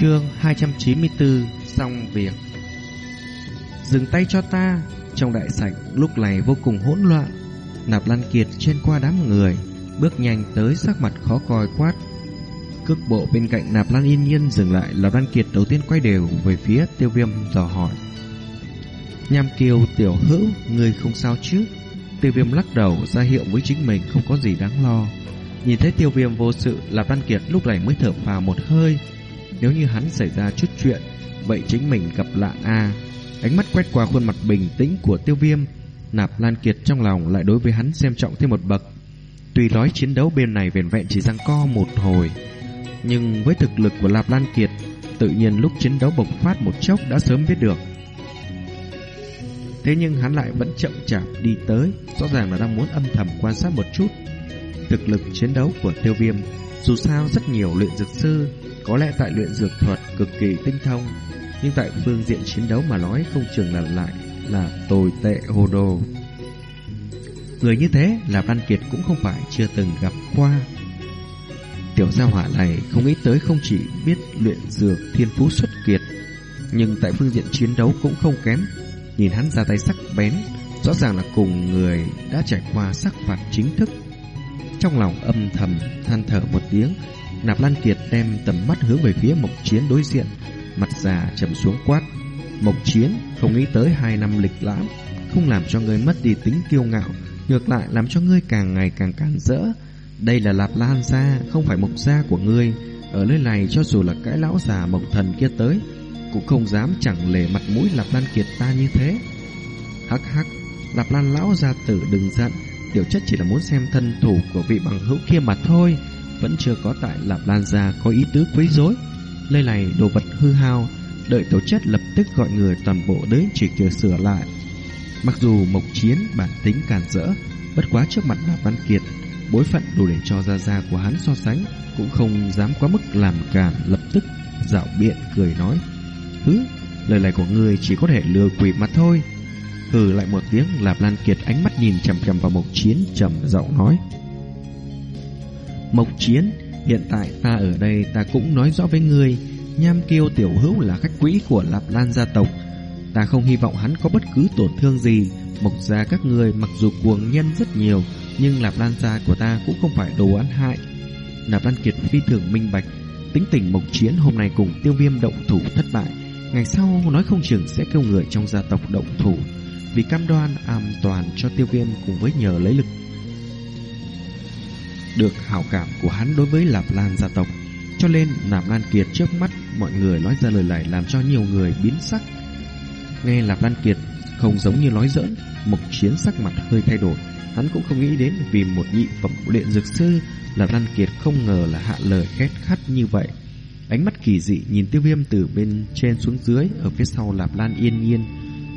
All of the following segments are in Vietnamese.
Chương 294 Xong việc. Dừng tay cho ta, Trong đại sảnh lúc này vô cùng hỗn loạn. Nạp Lan Kiệt trên qua đám người, Bước nhanh tới sắc mặt khó coi quát. Cước bộ bên cạnh Nạp Lan Yên Nhiên dừng lại, Nạp Lan Kiệt đầu tiên quay đều về phía tiêu viêm dò hỏi. Nham kiều tiểu hữu, Người không sao chứ? Tiêu viêm lắc đầu, ra hiệu với chính mình Không có gì đáng lo. Nhìn thấy tiêu viêm vô sự Lạp Lan Kiệt lúc này mới thở phào một hơi nếu như hắn xảy ra chút chuyện, Vậy chính mình gặp lạ A. Ánh mắt quét qua khuôn mặt bình tĩnh của tiêu viêm, Nạp Lan Kiệt trong lòng lại đối với hắn xem trọng thêm một bậc. Tuy nói chiến đấu bên này vẹn vẹn chỉ răng co một hồi, Nhưng với thực lực của Nạp Lan Kiệt, Tự nhiên lúc chiến đấu bộc phát một chốc đã sớm biết được. Thế nhưng hắn lại vẫn chậm chạp đi tới, Rõ ràng là đang muốn âm thầm quan sát một chút Thực lực chiến đấu của tiêu viêm. Dù sao rất nhiều luyện dược sư có lẽ tại luyện dược thuật cực kỳ tinh thông, Nhưng tại phương diện chiến đấu mà nói Không chừng là lại là tồi tệ hồ đồ. Người như thế là Văn Kiệt cũng không phải chưa từng gặp qua. Tiểu gia hỏa này không nghĩ tới không chỉ biết luyện dược thiên phú xuất kiệt, Nhưng tại phương diện chiến đấu cũng không kém. Nhìn hắn ra tay sắc bén, Rõ ràng là cùng người đã trải qua sắc phạt chính thức. Trong lòng âm thầm than thở một tiếng Nạp Lan Kiệt đem tầm mắt hướng về phía Mộc Chiến đối diện. Mặt già trầm xuống quát, Mộc Chiến, không nghĩ tới hai năm lịch lãm, Không làm cho ngươi mất đi tính kiêu ngạo, Ngược lại làm cho ngươi càng ngày càng cản rỡ. Đây là Lạp Lan gia, Không phải Mộc gia của ngươi. Ở nơi này cho dù là cái lão già Mộc thần kia tới, Cũng không dám chẳng lề mặt mũi Lạp Lan Kiệt ta như thế. Hắc hắc, Lạp Lan lão gia tử đừng giận, Tiểu chất chỉ là muốn xem thân thủ của vị bằng hữu kia mà thôi. Vẫn chưa có tại Lạp Lan gia có ý tứ quấy rối. Nơi này đồ vật hư hao, Đợi tổ chất lập tức gọi người toàn bộ đến chỉ kia sửa lại. Mặc dù Mộc Chiến bản tính càn rỡ, Bất quá trước mặt Lạp Văn Kiệt, Bối phận đủ để cho gia gia của hắn so sánh, Cũng không dám quá mức làm càn Lập tức dạo biện cười nói, Hứ, Lời này của người chỉ có thể lừa quỷ mà thôi. Hừ lại một tiếng, Lạp Lan Kiệt ánh mắt nhìn chằm chằm vào Mộc Chiến trầm giọng nói Mộc Chiến, Hiện tại ta ở đây ta cũng nói rõ với ngươi, Nham Kiêu Tiểu Hữu là khách quý của Lạp Lan gia tộc. Ta không hy vọng hắn có bất cứ tổn thương gì. Mộc gia các người mặc dù cuồng nhân rất nhiều, Nhưng Lạp Lan gia của ta cũng không phải đồ ăn hại. Lạp Lan Kiệt phi thường minh bạch, Tính tình Mộc Chiến hôm nay cùng tiêu viêm động thủ thất bại. Ngày sau nói không chừng sẽ kêu người trong gia tộc động thủ. Vì cam đoan an toàn cho tiêu viêm cùng với nhờ lấy lực được hảo cảm của hắn đối với Lạp Lan gia tộc. Cho nên Lạp Lan Kiệt trước mắt mọi người nói ra lời này làm cho nhiều người biến sắc. Nghe Lạp Lan Kiệt không giống như nói giỡn, Mộc Chiến sắc mặt hơi thay đổi, hắn cũng không nghĩ đến vì một nhị phẩm luyện dược sư, Lạp Lan Kiệt không ngờ là hạ lời khét khắt như vậy. Ánh mắt kỳ dị nhìn Tiêu Viêm từ bên trên xuống dưới ở phía sau Lạp Lan yên nhiên,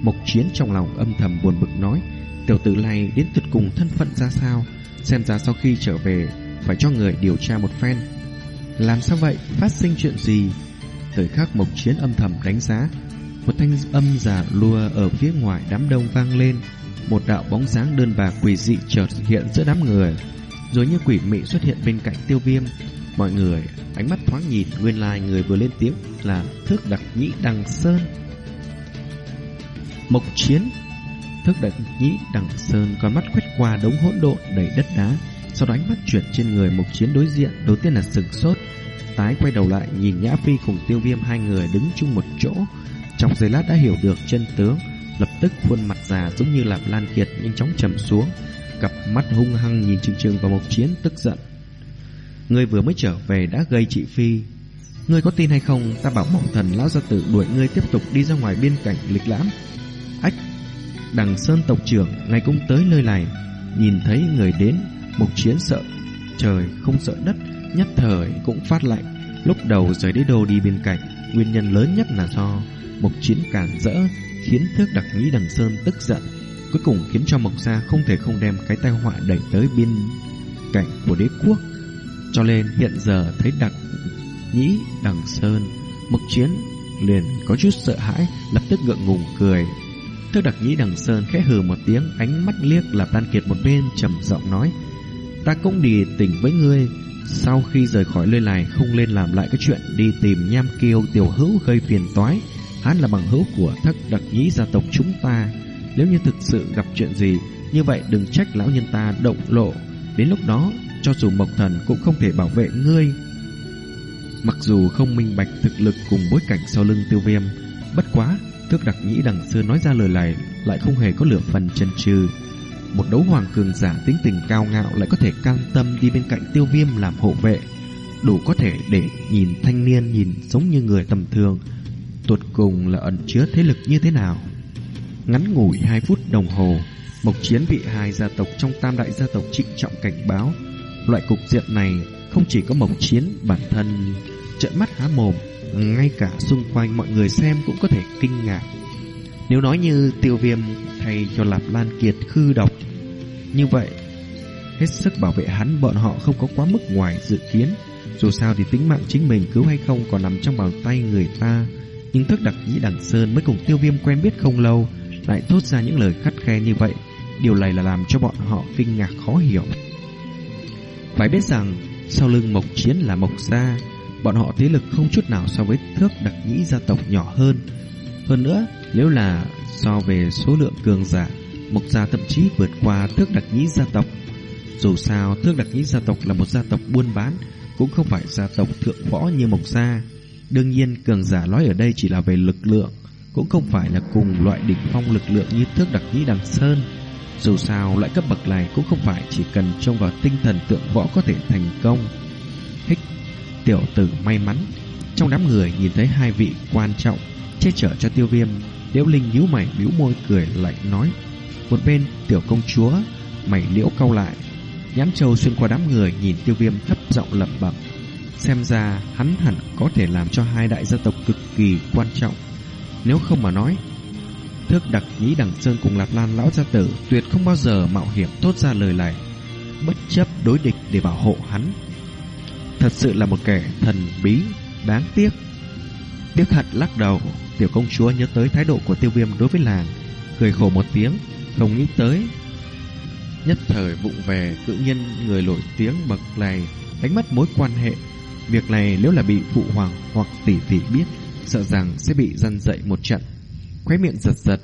Mộc Chiến trong lòng âm thầm buồn bực nói, tiểu tử này đến tuyệt cùng thân phận ra sao, xem ra sau khi trở về phải cho người điều tra một phen. Làm sao vậy? Phát sinh chuyện gì? Thời khắc Mộc Chiến âm thầm đánh giá, một thanh âm giả lùa ở phía ngoài đám đông vang lên Một đạo bóng dáng đơn bạc quỷ dị chợt hiện giữa đám người Rồi như quỷ mị xuất hiện bên cạnh tiêu viêm Mọi người ánh mắt thoáng nhìn Nguyên lai người vừa lên tiếng là Thước đặc nhĩ đằng sơn Mộc chiến Thước đặc nhĩ đằng sơn Con mắt quét qua đống hỗn độn đầy đất đá, Sau đó ánh mắt chuyển trên người mục chiến đối diện, Đầu tiên là sừng sốt, Tái quay đầu lại nhìn Nhã Phi cùng tiêu viêm hai người đứng chung một chỗ. Trong giây lát đã hiểu được chân tướng, Lập tức khuôn mặt già giống như là Lan Kiệt nhanh chóng trầm xuống, Cặp mắt hung hăng nhìn trừng trừng vào Mộc Chiến tức giận. Ngươi vừa mới trở về đã gây chị Phi. Ngươi có tin hay không? Ta bảo mộng thần lão gia tử đuổi ngươi tiếp tục đi ra ngoài biên cảnh lịch lãm. Đằng Sơn tộc trưởng Ngày cũng tới nơi này Nhìn thấy người đến Mộc Chiến sợ Trời không sợ đất Nhất thời cũng phát lạnh Lúc đầu rời đế đô đi bên cạnh Nguyên nhân lớn nhất là do Mộc Chiến cản rỡ khiến Thước Đặc Nhĩ Đằng Sơn tức giận, cuối cùng khiến cho Mộc Gia không thể không đem cái tai họa đẩy tới biên cảnh của đế quốc. Cho nên hiện giờ thấy Đặc Nhĩ Đằng Sơn, Mộc Chiến liền có chút sợ hãi, lập tức ngượng ngùng cười. Thước Đặc Nhĩ Đằng Sơn khẽ hừ một tiếng, ánh mắt liếc là Tan Kiệt một bên trầm giọng nói: "Ta cũng đi tỉnh với ngươi, sau khi rời khỏi nơi này không lên làm lại cái chuyện đi tìm nham kiêu tiểu hữu gây phiền toái. Hắn là bằng hữu của thất đặc nhĩ gia tộc chúng ta. Nếu như thực sự gặp chuyện gì, như vậy đừng trách lão nhân ta động lộ. Đến lúc đó, cho dù Mộc Thần cũng không thể bảo vệ ngươi. Mặc dù không minh bạch thực lực cùng bối cảnh sau lưng tiêu viêm, bất quá, thước đặc nhĩ đằng xưa nói ra lời này lại không hề có lửa phần chân trừ. Một đấu hoàng cường giả tính tình cao ngạo lại có thể can tâm đi bên cạnh tiêu viêm làm hộ vệ, đủ có thể để nhìn thanh niên nhìn giống như người tầm thường, tuột cùng là ẩn chứa thế lực như thế nào. Ngắn ngủi 2 phút đồng hồ, Mộc Chiến bị hai gia tộc trong tam đại gia tộc trịnh trọng cảnh báo. Loại cục diện này không chỉ có Mộc Chiến bản thân trợn mắt há mồm, ngay cả xung quanh mọi người xem cũng có thể kinh ngạc. Nếu nói như tiêu viêm thay cho Lạp Lan Kiệt khư độc, như vậy hết sức bảo vệ hắn bọn họ không có quá mức ngoài dự kiến. Dù sao thì tính mạng chính mình cứu hay không còn nằm trong bàn tay người ta. Nhưng thức đặc nhĩ đằng Sơn mới cùng tiêu viêm quen biết không lâu, lại thốt ra những lời khắt khe như vậy. Điều này là làm cho bọn họ kinh ngạc khó hiểu. Phải biết rằng, sau lưng Mộc Chiến là Mộc Gia, bọn họ thế lực không chút nào so với thước đặc nhĩ gia tộc nhỏ hơn. Hơn nữa, nếu là so về số lượng cường giả, Mộc Gia thậm chí vượt qua thước đặc nhĩ gia tộc. Dù sao, thước đặc nhĩ gia tộc là một gia tộc buôn bán, cũng không phải gia tộc thượng võ như Mộc Gia. Đương nhiên, cường giả nói ở đây chỉ là về lực lượng, cũng không phải là cùng loại đỉnh phong lực lượng như thước đặc nhĩ đằng Sơn. Dù sao, loại cấp bậc này cũng không phải chỉ cần trông vào tinh thần tượng võ có thể thành công. Tiểu tử may mắn. Trong đám người nhìn thấy hai vị quan trọng che chở cho tiêu viêm, Liễu Linh nhíu mày bĩu môi cười lạnh nói. Một bên tiểu công chúa, mày liễu cau lại. Nhãn châu xuyên qua đám người nhìn tiêu viêm thấp giọng lẩm bẩm. Xem ra hắn hẳn có thể làm cho hai đại gia tộc cực kỳ quan trọng. Nếu không mà nói, Thước đặc nhĩ đằng Sơn cùng Lạp Lan lão gia tử tuyệt không bao giờ mạo hiểm thốt ra lời này, bất chấp đối địch để bảo hộ hắn. Thật sự là một kẻ thần bí, đáng tiếc. Tiếc hận lắc đầu, tiểu công chúa nhớ tới thái độ của tiêu viêm đối với làng, cười khổ một tiếng, không nghĩ tới. Nhất thời vụng về, tự nhiên người nổi tiếng bậc này đánh mất mối quan hệ. Việc này nếu là bị phụ hoàng hoặc tỷ tỷ biết, sợ rằng sẽ bị dân dậy một trận khóe miệng giật giật.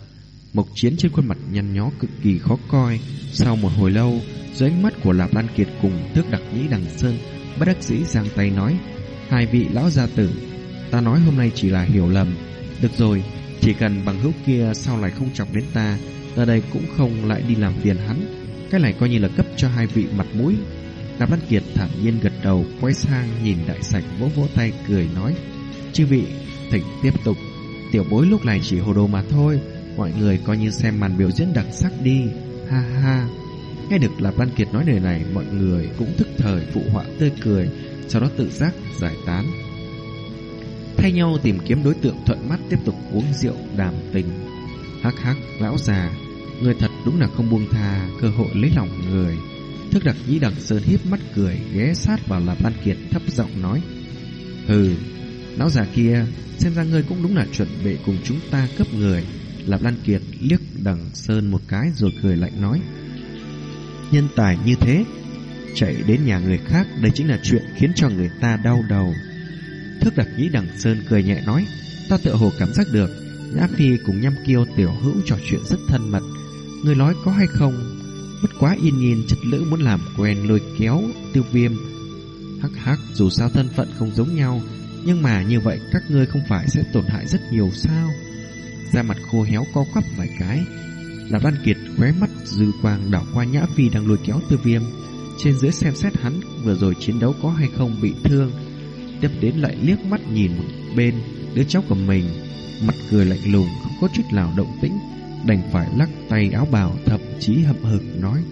Mộc chiến trên khuôn mặt nhăn nhó cực kỳ khó coi. Sau một hồi lâu, dưới ánh mắt của Lạp Lan Kiệt cùng thước đặc nhĩ đằng sơn, bất đắc dĩ giang tay nói, hai vị lão gia tử, ta nói hôm nay chỉ là hiểu lầm. Được rồi, chỉ cần bằng hữu kia sau này không chọc đến ta, ta đây cũng không lại đi làm phiền hắn. Cái này coi như là cấp cho hai vị mặt mũi. Lạp Lan Kiệt thản nhiên gật đầu, quay sang nhìn đại sảnh vỗ vỗ tay cười nói, chư vị, thỉnh tiếp tục. Tiểu bối lúc này chỉ hồ đồ mà thôi Mọi người coi như xem màn biểu diễn đặc sắc đi Ha ha Nghe được Lạp Lan Kiệt nói lời này, Mọi người cũng thức thời phụ họa tươi cười, Sau đó tự giác giải tán. Thay nhau tìm kiếm đối tượng thuận mắt Tiếp tục uống rượu đàm tình. Hắc hắc, lão già, Người thật đúng là không buông tha Cơ hội lấy lòng người. Thức đặc nhĩ đằng sơn hiếp mắt cười, Ghé sát vào Lạp Lan Kiệt thấp giọng nói, Hừ, Lão già kia, Xem ra ngươi cũng đúng là chuẩn bị cùng chúng ta cấp người. Lạp Lan Kiệt liếc đằng Sơn một cái rồi cười lạnh nói Nhân tài như thế, Chạy đến nhà người khác, Đây chính là chuyện khiến cho người ta đau đầu Thức đặc nhĩ đằng Sơn cười nhẹ nói, Ta tựa hồ cảm giác được Nhã Phi cùng nhăm kiêu tiểu hữu trò chuyện rất thân mật, Người nói có hay không Bất quá yên nhiên chất lữ muốn làm quen lôi kéo tiêu viêm Hắc hắc, dù sao thân phận không giống nhau, nhưng mà như vậy các ngươi không phải sẽ tổn hại rất nhiều sao? Da mặt khô héo co quắp vài cái. Là Văn Kiệt khóe mắt dư quang đảo qua Nhã Phi đang lôi kéo tư viêm. Trên dưới xem xét hắn vừa rồi chiến đấu có hay không bị thương. Tiếp đến lại liếc mắt nhìn một bên đứa cháu của mình. Mặt cười lạnh lùng không có chút nào động tĩnh. Đành phải lắc tay áo bào thậm chí hậm hực nói.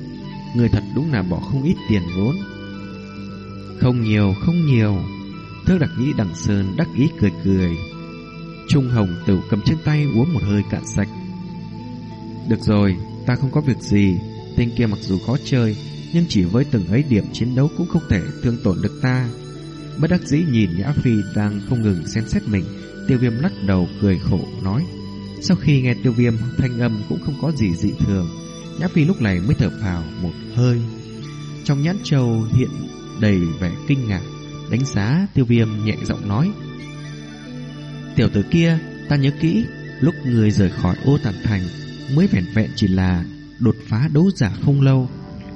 Người thật đúng là bỏ không ít tiền vốn. Không nhiều, không nhiều. Thước đặc nhĩ đằng sơn đắc ý cười cười Trung hồng tử cầm trên tay uống một hơi cạn sạch được rồi Ta không có việc gì. Tên kia mặc dù khó chơi Nhưng chỉ với từng ấy điểm chiến đấu Cũng không thể thương tổn được ta. Bất đắc dĩ nhìn Nhã Phi đang không ngừng xem xét mình Tiêu viêm lắc đầu cười khổ nói Sau khi nghe tiêu viêm thanh âm Cũng không có gì dị thường. Nhã Phi lúc này mới thở phào một hơi. Trong nhãn châu hiện đầy vẻ kinh ngạc, đánh giá tiêu viêm nhẹ giọng nói. Tiểu tử kia, ta nhớ kỹ, lúc người rời khỏi ô tản thành mới vẹn vẹn chỉ là đột phá đấu giả không lâu.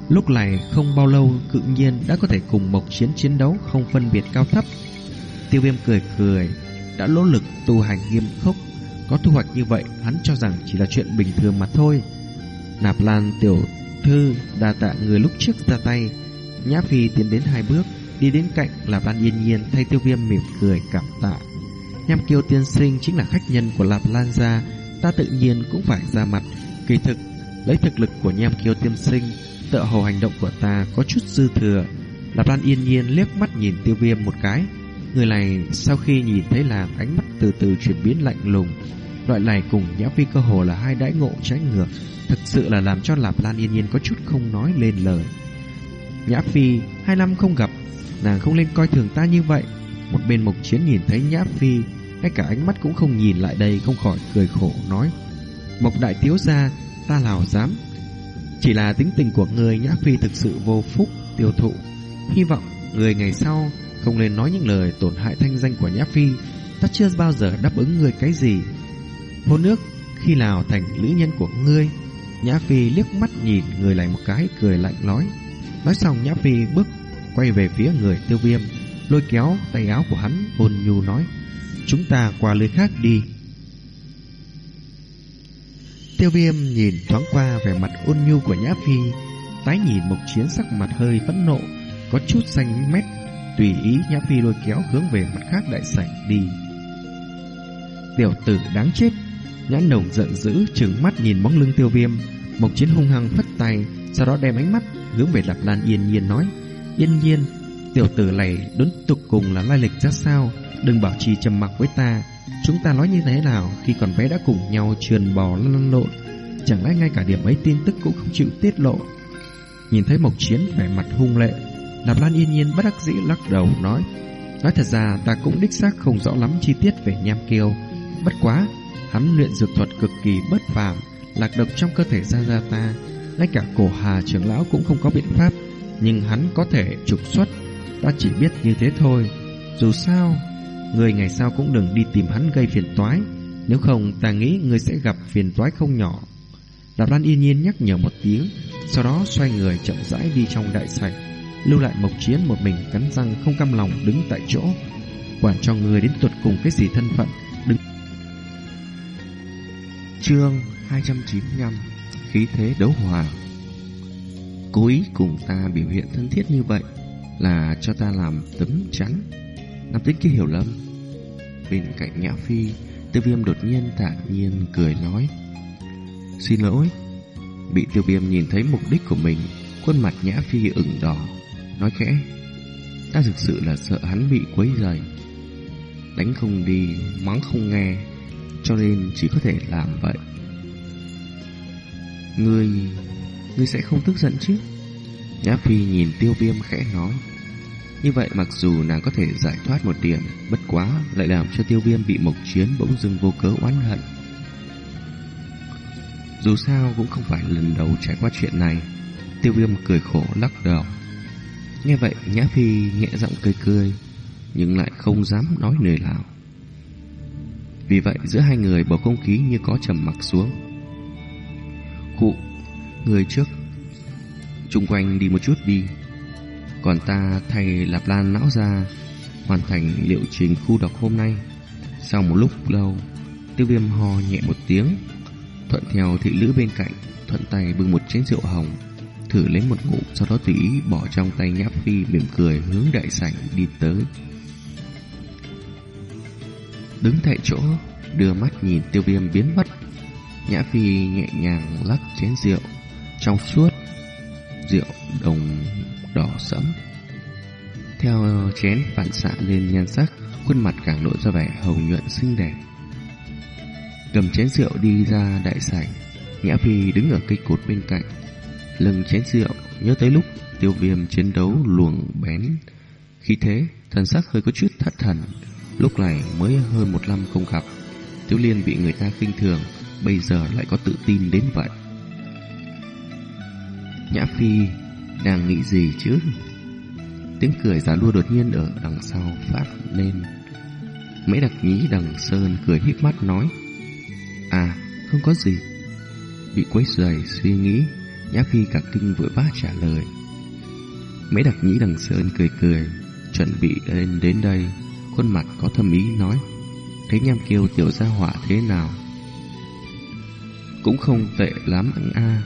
Lúc này không bao lâu cự nhiên đã có thể cùng Mộc Chiến chiến đấu không phân biệt cao thấp. Tiêu viêm cười cười, đã nỗ lực tu hành nghiêm khốc. Có thu hoạch như vậy, hắn cho rằng chỉ là chuyện bình thường mà thôi. Nạp Lan tiểu thư đa tạ người lúc trước ra tay. Nhã Phi tiến đến hai bước, đi đến cạnh Lạp Lan yên nhiên thay tiêu viêm mỉm cười cảm tạ. Nham Kiêu tiên sinh chính là khách nhân của Lạp Lan gia, ta tự nhiên cũng phải ra mặt. Kỳ thực, lấy thực lực của Nham Kiêu tiêm sinh, tựa hồ hành động của ta có chút dư thừa. Lạp Lan yên nhiên liếc mắt nhìn tiêu viêm một cái. Người này sau khi nhìn thấy làng ánh mắt từ từ chuyển biến lạnh lùng. Loại này cùng Nhã Phi cơ hồ là hai đãi ngộ trái ngược, thực sự là làm cho Lạp Lan yên nhiên có chút không nói lên lời. Nhã Phi, hai năm không gặp, nàng không nên coi thường ta như vậy. Một bên Mộc Chiến nhìn thấy Nhã Phi, ngay cả ánh mắt cũng không nhìn lại đây không khỏi cười khổ nói. Mộc Đại thiếu gia, ta nào dám. Chỉ là tính tình của người Nhã Phi thực sự vô phúc, tiêu thụ. Hy vọng người ngày sau không nên nói những lời tổn hại thanh danh của Nhã Phi. Ta chưa bao giờ đáp ứng người cái gì. Hôn nước, khi nào thành nữ nhân của ngươi? Nhã Phi liếc mắt nhìn người lại một cái, cười lạnh nói. Nói xong Nhã Phi bước quay về phía người tiêu viêm, lôi kéo tay áo của hắn, ôn nhu nói. Chúng ta qua lưới khác đi. Tiêu viêm nhìn thoáng qua vẻ mặt ôn nhu của Nhã Phi, tái nhìn mộc chiến sắc mặt hơi phẫn nộ, có chút xanh mét, tùy ý Nhã Phi lôi kéo hướng về mặt khác đại sảnh đi. Tiểu tử đáng chết, nhãn nồng giận dữ trừng mắt nhìn bóng lưng tiêu viêm, mộc chiến hung hăng phất tay, sau đó đem ánh mắt hướng về Lạp Lan Yên Nhiên nói, Yên Nhiên, tiểu tử này đến tục cùng là lai lịch ra sao? Đừng bảo trì trầm mặc với ta. Chúng ta nói như thế nào Khi còn bé đã cùng nhau truyền bò lăn lộn? Chẳng lẽ ngay cả điểm ấy tin tức cũng không chịu tiết lộ? Nhìn thấy Mộc Chiến vẻ mặt hung lệ Lạp Lan yên nhiên bất đắc dĩ lắc đầu nói Nói thật ra ta cũng đích xác không rõ lắm chi tiết về nham kiêu. Bất quá, Hắn luyện dược thuật cực kỳ bất phàm, Lạc độc trong cơ thể ra ra ta. Ngay cả cổ hà trưởng lão cũng không có biện pháp, Nhưng hắn có thể trục xuất Ta chỉ biết như thế thôi. Dù sao, Người ngày sau cũng đừng đi tìm hắn gây phiền toái. Nếu không, ta nghĩ người sẽ gặp phiền toái không nhỏ. Lạp Lan yên nhiên nhắc nhở một tiếng, Sau đó xoay người chậm rãi đi trong đại sảnh, Lưu lại Mộc Chiến một mình cắn răng không cam lòng đứng tại chỗ, Quản cho người đến tuột cùng cái gì thân phận. Đứng Chương 295 Khí thế đấu hòa. Cố ý cùng ta biểu hiện thân thiết như vậy. Là cho ta làm tấm chắn. Nam tính kia hiểu lầm. Bên cạnh Nhã Phi, Tiêu viêm đột nhiên thản nhiên cười nói, Xin lỗi. Bị tiêu viêm nhìn thấy mục đích của mình, Khuôn mặt Nhã Phi ửng đỏ, Nói khẽ, Ta thực sự là sợ hắn bị quấy rầy. Đánh không đi, Mắng không nghe, Cho nên chỉ có thể làm vậy. Ngươi Ngươi sẽ không tức giận chứ? Nhã Phi nhìn tiêu viêm khẽ nói như vậy mặc dù nàng có thể giải thoát một điểm, bất quá lại làm cho tiêu viêm bị mộc chiến bỗng dưng vô cớ oán hận. Dù sao cũng không phải lần đầu trải qua chuyện này, tiêu viêm cười khổ lắc đầu. Nghe vậy Nhã Phi nhẹ giọng cười cười, nhưng lại không dám nói lời nào. Vì vậy giữa hai người bầu không khí như có trầm mặc xuống. Cụ, người trước, chung quanh đi một chút đi. Còn ta thay Lạp Lan não ra, Hoàn thành liệu trình khu độc hôm nay. Sau một lúc lâu, Tiêu viêm ho nhẹ một tiếng, Thuận theo thị lữ bên cạnh, Thuận tay bưng một chén rượu hồng, Thử lấy một ngụm, Sau đó tùy ý bỏ trong tay nhã phi mỉm cười hướng đại sảnh đi tới. Đứng tại chỗ, Đưa mắt nhìn tiêu viêm biến mất, Nhã phi nhẹ nhàng lắc chén rượu. Trong suốt, Rượu đồng đỏ sẫm. Theo chén phản xạ lên nhan sắc, khuôn mặt càng lộ ra vẻ hồng nhuận xinh đẹp. Cầm chén rượu đi ra đại sảnh, Nhã Phi đứng ở cây cột bên cạnh, lưng chén rượu, nhớ tới lúc tiêu viêm chiến đấu luồng bén. Khi thế, thần sắc hơi có chút thất thần, lúc này mới hơn một năm không gặp. Tiêu Liên bị người ta khinh thường, bây giờ lại có tự tin đến vậy. Nhã Phi đang nghĩ gì chứ? Tiếng cười giả lua đột nhiên ở đằng sau phát lên. Mễ đặc nhĩ đằng sơn cười híp mắt nói À không có gì. Bị quấy rầy suy nghĩ, Nhã Phi cả kinh vội vã trả lời. Mễ đặc nhĩ đằng sơn cười cười, Chuẩn bị lên đến đây, Khuôn mặt có thâm ý nói Thấy nham kiêu tiểu gia hỏa thế nào? Cũng không tệ lắm, a.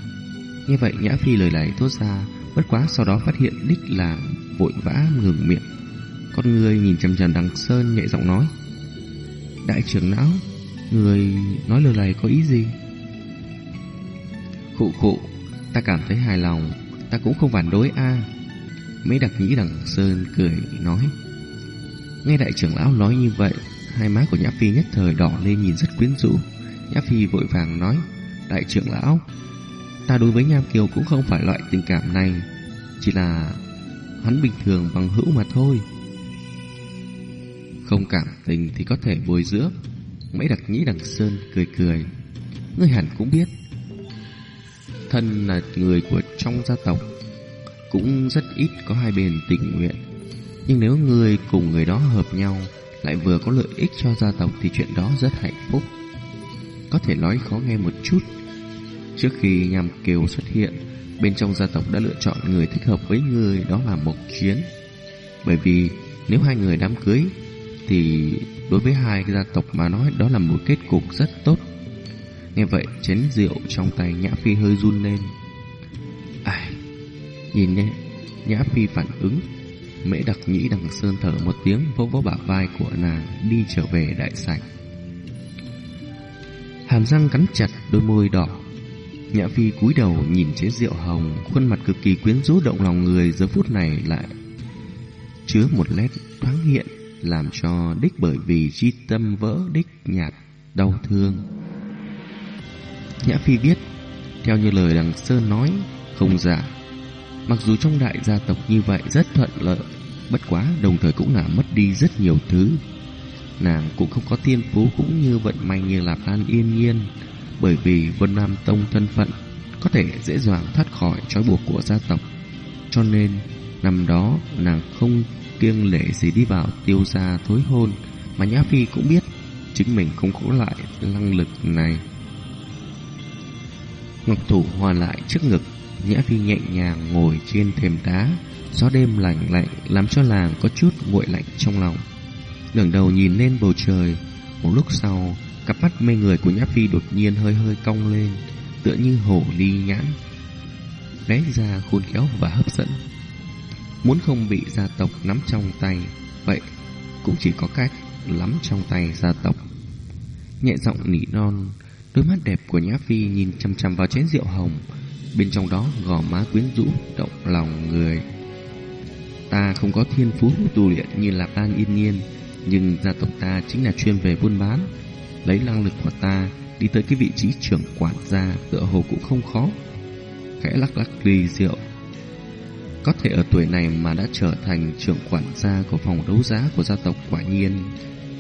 Như vậy, Nhã Phi lời này thốt ra Bất quá sau đó phát hiện đích là Vội vã ngừng miệng. Con người nhìn chằm chằm đằng sơn nhẹ giọng nói, Đại trưởng lão, Người nói lời này có ý gì? Khụ khụ, Ta cảm thấy hài lòng, Ta cũng không phản đối a. Mấy đặc nhĩ đằng sơn cười nói, Nghe đại trưởng lão nói như vậy, Hai má của Nhã Phi nhất thời đỏ lên nhìn rất quyến rũ. Nhã Phi vội vàng nói, Đại trưởng lão Ta đối với Nham Kiều cũng không phải loại tình cảm này, Chỉ là Hắn bình thường bằng hữu mà thôi. Không cảm tình thì có thể bồi dưỡng. Mấy đặc nhĩ đằng sơn cười cười. Ngươi hẳn cũng biết, Thân là người của trong gia tộc, Cũng rất ít có hai bên tình nguyện. Nhưng nếu người cùng người đó hợp nhau, Lại vừa có lợi ích cho gia tộc Thì chuyện đó rất hạnh phúc. Có thể nói khó nghe một chút. Trước khi nhằm kiều xuất hiện, Bên trong gia tộc đã lựa chọn người thích hợp với người, Đó là Mộc Chiến. Bởi vì nếu hai người đám cưới, Thì đối với hai gia tộc mà nói, Đó là một kết cục rất tốt. Nghe vậy, chén rượu trong tay Nhã Phi hơi run lên. Ai, Nhìn nhé, Nhã Phi phản ứng. Mễ đặc nhĩ đằng sơn thở một tiếng, Vỗ vỗ bả vai của nàng, Đi trở về đại sảnh. Hàm răng cắn chặt, đôi môi đỏ. Nhã Phi cúi đầu nhìn chén rượu hồng, Khuôn mặt cực kỳ quyến rũ động lòng người, Giờ phút này lại Chứa một nét thoáng hiện, Làm cho đích bởi vì chi tâm vỡ đích nhạt, Đau thương. Nhã Phi biết, Theo như lời đằng Sơn nói, Không giả. Mặc dù trong đại gia tộc như vậy rất thuận lợi, Bất quá đồng thời cũng là mất đi rất nhiều thứ. Nàng cũng không có tiên phú cũng như vận may như là Lan Yên Nhiên. Bởi vì Vân Nam Tông thân phận Có thể dễ dàng thoát khỏi trói buộc của gia tộc. Cho nên, Năm đó, nàng không kiêng lễ gì đi vào tiêu gia thối hôn, Mà Nhã Phi cũng biết Chính mình không có lại năng lực này. Ngọc thủ hòa lại trước ngực, Nhã Phi nhẹ nhàng ngồi trên thềm đá, Gió đêm lạnh lạnh Làm cho làng có chút nguội lạnh trong lòng. Ngẩng đầu nhìn lên bầu trời, Một lúc sau Cặp mắt mê người của Nhã Phi đột nhiên hơi hơi cong lên, Tựa như hổ ly nhãn. Lé ra khôn khéo và hấp dẫn. Muốn không bị gia tộc nắm trong tay, Vậy cũng chỉ có cách Lắm trong tay gia tộc. Nhẹ giọng nỉ non, Đôi mắt đẹp của Nhã Phi nhìn chăm chăm vào chén rượu hồng, Bên trong đó gò má quyến rũ, Động lòng người. Ta không có thiên phú tu luyện như là An Yên Nhiên, Nhưng gia tộc ta chính là chuyên về buôn bán Lấy năng lực của ta Đi tới cái vị trí trưởng quản gia Tựa hồ cũng không khó. Khẽ lắc lắc ly rượu. Có thể ở tuổi này mà đã trở thành trưởng quản gia Của phòng đấu giá của gia tộc quả nhiên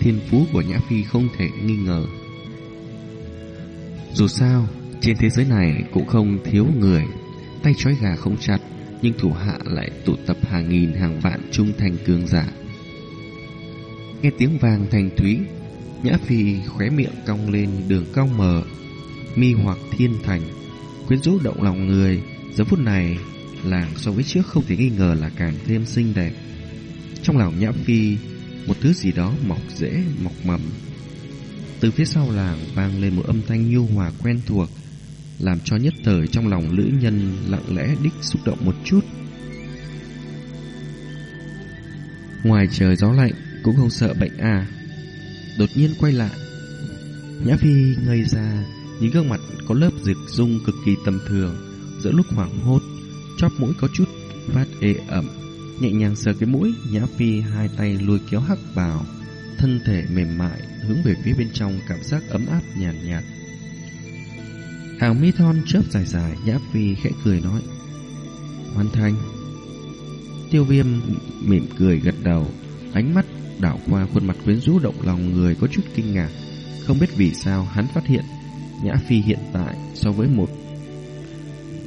Thiên phú của Nhã Phi không thể nghi ngờ. Dù sao, trên thế giới này cũng không thiếu người. Tay trói gà không chặt Nhưng thủ hạ lại tụ tập hàng nghìn hàng vạn trung thành cường giả. Nghe tiếng vàng thành thúy Nhã Phi khóe miệng cong lên đường cong mờ Mi hoặc thiên thành Quyến rũ động lòng người Giờ phút này Làng so với trước không thể nghi ngờ là càng thêm xinh đẹp Trong lòng Nhã Phi Một thứ gì đó mọc rễ mọc mầm từ phía sau làng vang lên một âm thanh nhu hòa quen thuộc, làm cho nhất thời trong lòng lữ nhân lặng lẽ đích xúc động một chút. Ngoài trời gió lạnh cũng không sợ bệnh à. Đột nhiên quay lại. Nhã Phi ngây ra, những gương mặt có lớp dịch dung cực kỳ tầm thường, giữa lúc hoảng hốt, chóp mũi có chút phát ê ẩm. Nhẹ nhàng sờ cái mũi, Nhã Phi hai tay lùi kéo hắc vào, thân thể mềm mại hướng về phía bên trong cảm giác ấm áp nhàn nhạt, nhạt. Hàng mi thon chớp dài dài, Nhã Phi khẽ cười nói. Hoàn thành. Tiêu viêm mỉm cười gật đầu, ánh mắt đảo qua khuôn mặt quyến rũ động lòng người có chút kinh ngạc. Không biết vì sao hắn phát hiện Nhã Phi hiện tại so với một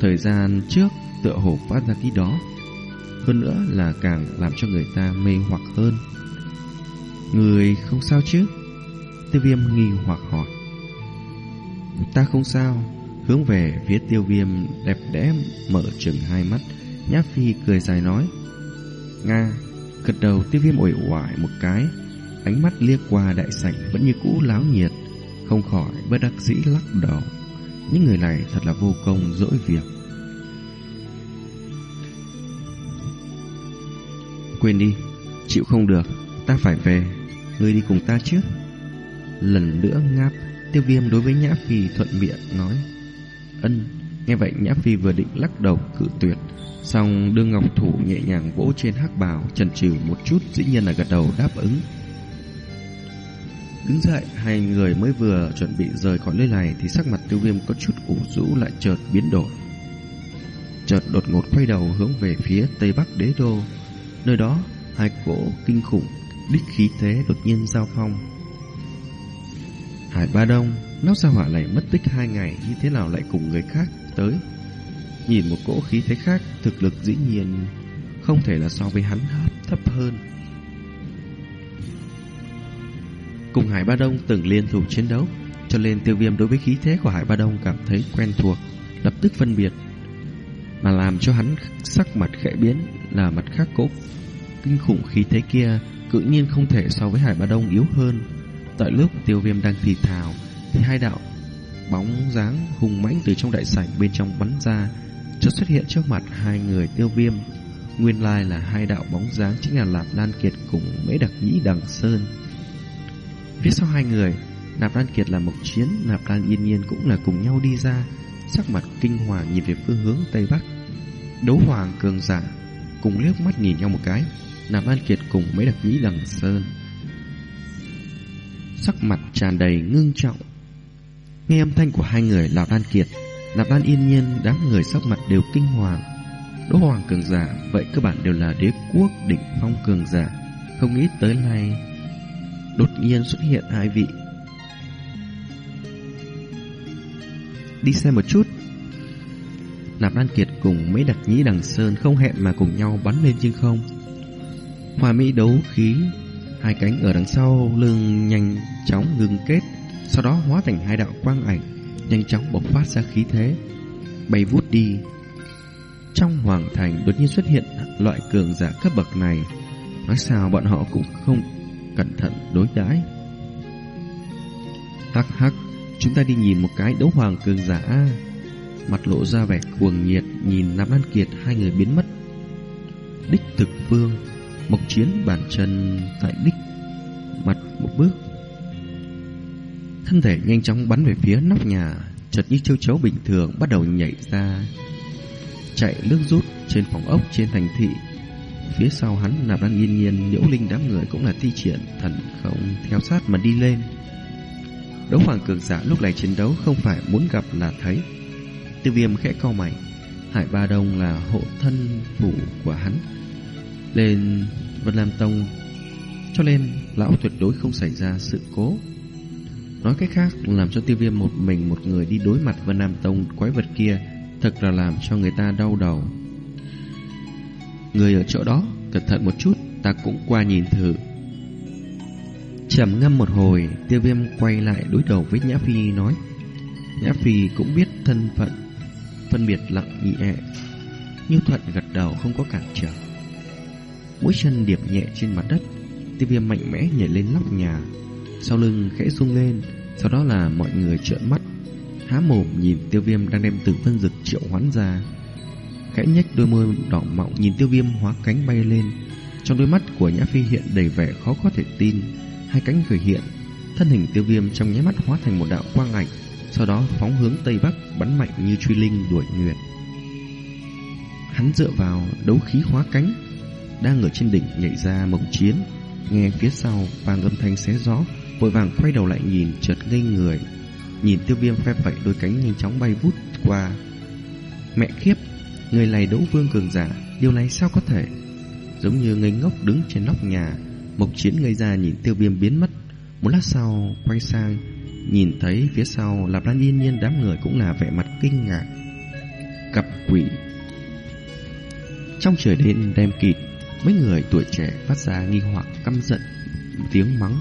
thời gian trước tựa hồ phát ra tí đó. hơn nữa là càng làm cho người ta mê hoặc hơn. Người không sao chứ? Tiêu viêm nghi hoặc hỏi. Ta không sao. Hướng về phía tiêu viêm đẹp đẽ mở chừng hai mắt. Nhã Phi cười dài nói. Nga, gật đầu tiêu viêm ủi oải một cái. Ánh mắt liếc qua đại sảnh vẫn như cũ láo nhiệt. Không khỏi bất đắc dĩ lắc đầu. Những người này thật là vô công dỗi việc. Quên đi, chịu không được, ta phải về, ngươi đi cùng ta chứ. Lần nữa ngáp, tiêu viêm đối với Nhã Phi thuận miệng nói. Ân, nghe vậy Nhã Phi vừa định lắc đầu cự tuyệt, xong đưa ngọc thủ nhẹ nhàng vỗ trên hắc bào, trần trừ một chút dĩ nhiên là gật đầu đáp ứng. Đứng dậy, hai người mới vừa chuẩn bị rời khỏi nơi này thì sắc mặt tiêu viêm có chút ủ rũ lại chợt biến đổi. Chợt đột ngột quay đầu hướng về phía tây bắc đế đô. Nơi đó, hai cỗ kinh khủng, đích khí thế đột nhiên giao phong. Hải Ba Đông, Nóc sao Hỏa này mất tích hai ngày như thế nào lại cùng người khác tới. Nhìn một cỗ khí thế khác, thực lực dĩ nhiên không thể là so với hắn thấp hơn. Cùng Hải Ba Đông từng liên thủ chiến đấu, cho nên tiêu viêm đối với khí thế của Hải Ba Đông cảm thấy quen thuộc, lập tức phân biệt. Mà làm cho hắn sắc mặt khẽ biến là mặt khác cố kinh khủng khí thế kia tự nhiên không thể so với Hải Ba Đông yếu hơn. Tại lúc tiêu viêm đang thì thào, thì hai đạo bóng dáng hùng mãnh từ trong đại sảnh bên trong bắn ra, cho xuất hiện trước mặt hai người tiêu viêm. Nguyên lai là hai đạo bóng dáng chính là Lạp Lan Kiệt cùng Mễ Đặc Nhĩ Đằng Sơn. Phía sau hai người, lạp Lan Kiệt là Mộc Chiến, lạp Lan Yên Nhiên cũng là cùng nhau đi ra, sắc mặt kinh hoàng nhìn về phương hướng Tây Bắc. Đấu Hoàng cường giả cùng liếc mắt nhìn nhau một cái, lạp Lan Kiệt cùng mấy đặc nhĩ đằng sơn. Sắc mặt tràn đầy ngưng trọng. Nghe âm thanh của hai người Lạp Lan Kiệt, Nạp Lan Yên Nhiên đám người sắc mặt đều kinh hoàng. Đỗ Hoàng cường giả vậy cơ bản đều là đế quốc đỉnh phong cường giả, không nghĩ tới này đột nhiên xuất hiện hai vị. Đi xem một chút. Nạp Lan Kiệt cùng mấy đặc nhĩ đằng sơn không hẹn mà cùng nhau bắn lên trên không. hòa mỹ đấu khí, hai cánh ở đằng sau lưng nhanh chóng ngừng kết, sau đó hóa thành hai đạo quang ảnh, nhanh chóng bộc phát ra khí thế, bay vút đi. Trong hoàng thành đột nhiên xuất hiện loại cường giả cấp bậc này, nói sao bọn họ cũng không cẩn thận đối đãi. Hắc hắc, chúng ta đi nhìn một cái đấu hoàng cường giả. Mặt lộ ra vẻ cuồng nhiệt nhìn Nam An Kiệt hai người biến mất. Đích thực vương Mộc chiến bàn chân tại đích Mặt một bước Thân thể nhanh chóng bắn về phía nóc nhà, Chợt như châu chấu bình thường Bắt đầu nhảy ra, Chạy lướt rút trên phòng ốc trên thành thị. Phía sau hắn nạp đang yên nhiên, Liễu linh đám người cũng là thi triển Thần không theo sát mà đi lên. Đấu hoàng cường giả lúc này chiến đấu Không phải muốn gặp là thấy. Tiêu viêm khẽ cau mày, Hải Ba Đông là hộ thân phủ của hắn. Lên Vân Lam Tông, Cho nên lão tuyệt đối không xảy ra sự cố. Nói cách khác, Làm cho tiêu viêm một mình một người đi đối mặt Vân nam Tông quái vật kia Thật là làm cho người ta đau đầu. Người ở chỗ đó, Cẩn thận một chút, Ta cũng qua nhìn thử. Trầm ngâm một hồi, Tiêu viêm quay lại đối đầu với Nhã Phi nói, Nhã Phi cũng biết thân phận Phân biệt lặng nhẹ Như thuận gật đầu, không có cản trở. Mũi chân điểm nhẹ trên mặt đất, Tiêu viêm mạnh mẽ nhảy lên nóc nhà. Sau lưng khẽ rung lên Sau đó là mọi người trợn mắt Há mồm nhìn tiêu viêm đang đem tử phân dực triệu hoán ra. Khẽ nhếch đôi môi đỏ mọng Nhìn tiêu viêm hóa cánh bay lên. Trong đôi mắt của Nhã Phi hiện đầy vẻ khó có thể tin Hai cánh khởi hiện Thân hình tiêu viêm trong nháy mắt hóa thành một đạo quang ảnh Sau đó phóng hướng Tây Bắc Bắn mạnh như truy linh đuổi nguyệt Hắn dựa vào đấu khí hóa cánh đang ở trên đỉnh nhảy ra mộng chiến, nghe phía sau vang âm thanh xé gió, vội vàng quay đầu lại nhìn chợt ngây người, nhìn tiêu viêm phe phẩy đôi cánh nhanh chóng bay vút qua. Mẹ khiếp, người này đấu vương cường giả, điều này sao có thể? Giống như ngây ngốc đứng trên nóc nhà, mộc chiến ngây ra nhìn tiêu viêm biến mất, một lát sau quay sang, nhìn thấy phía sau Lạp Lan yên nhiên đám người cũng là vẻ mặt kinh ngạc. Cặp quỷ Trong trời đêm đêm kịt, mấy người tuổi trẻ phát ra nghi hoặc căm giận, tiếng mắng.